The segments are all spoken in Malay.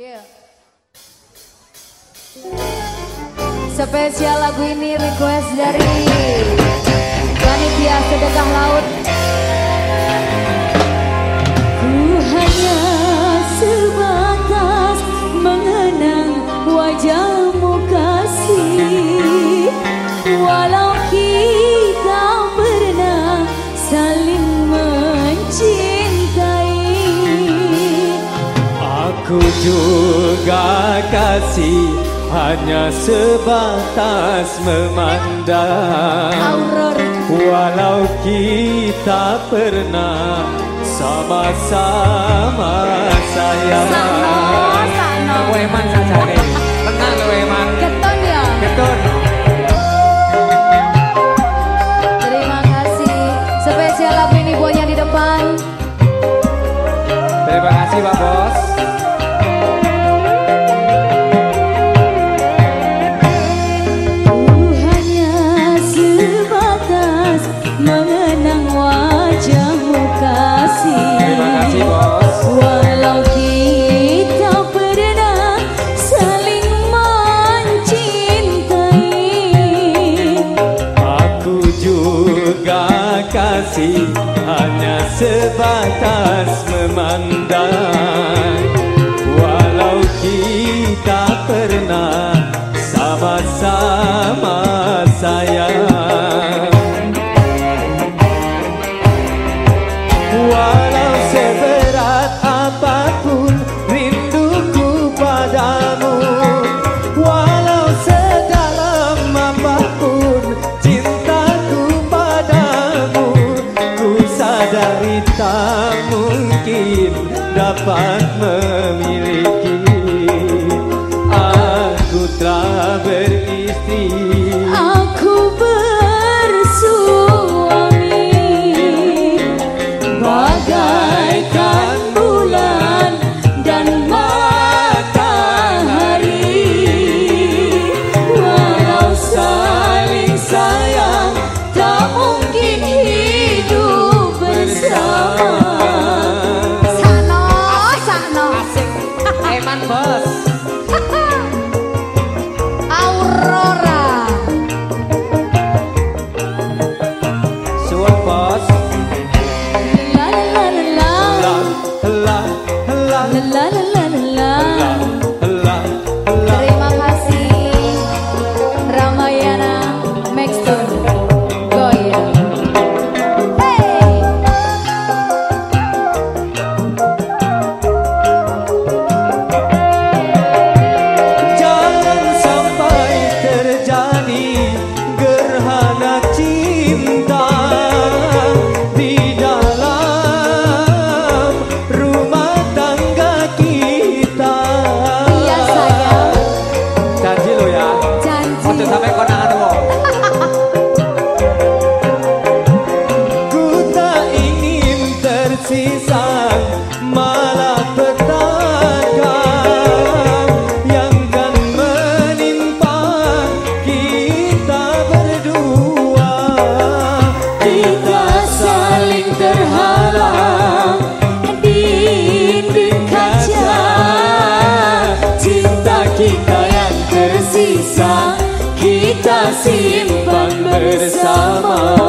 Yeah. Spesial lagu ini request dari Panitia Sedekah Laut juga kasih hanya sebatas memandang Walau kita pernah sama-sama sayang sama. ta otra vez simpan bersama.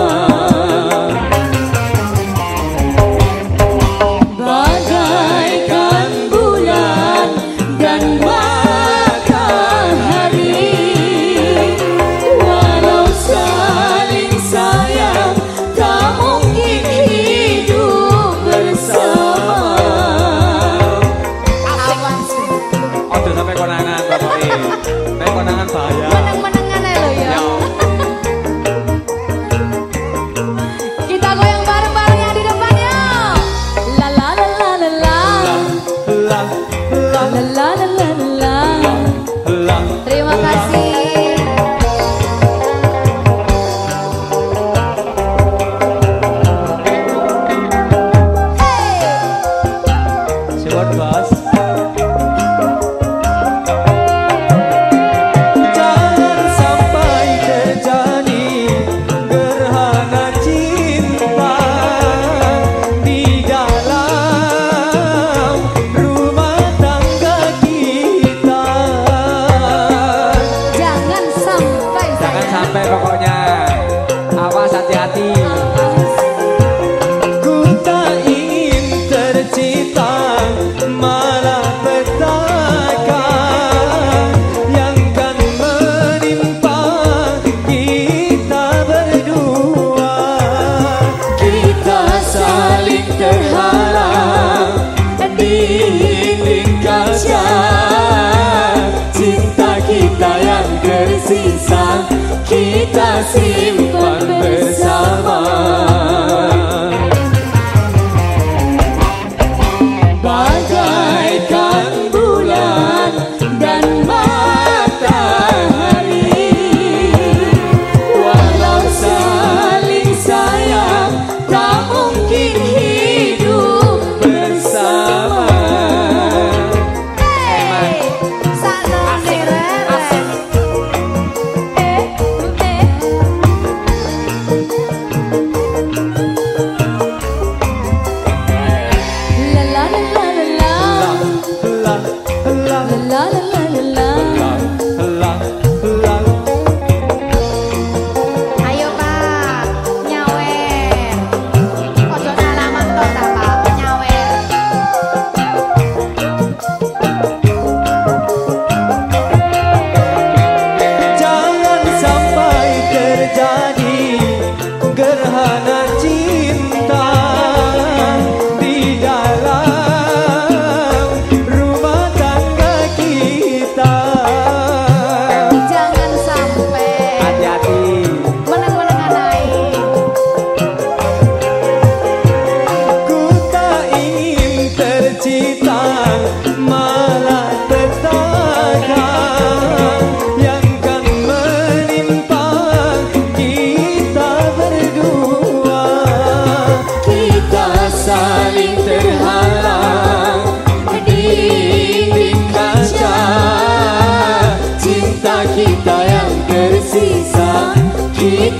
na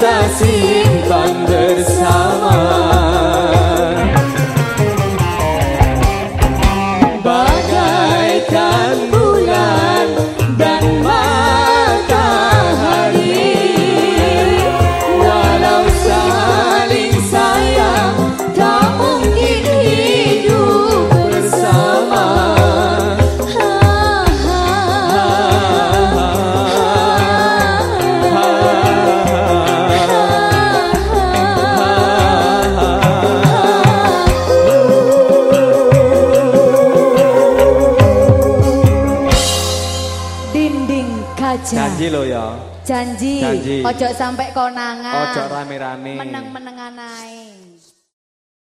kita simpan Janji lo ya Janji. Janji. Ojo sampai konangan. Ojo rame-rame Meneng-menengan ae.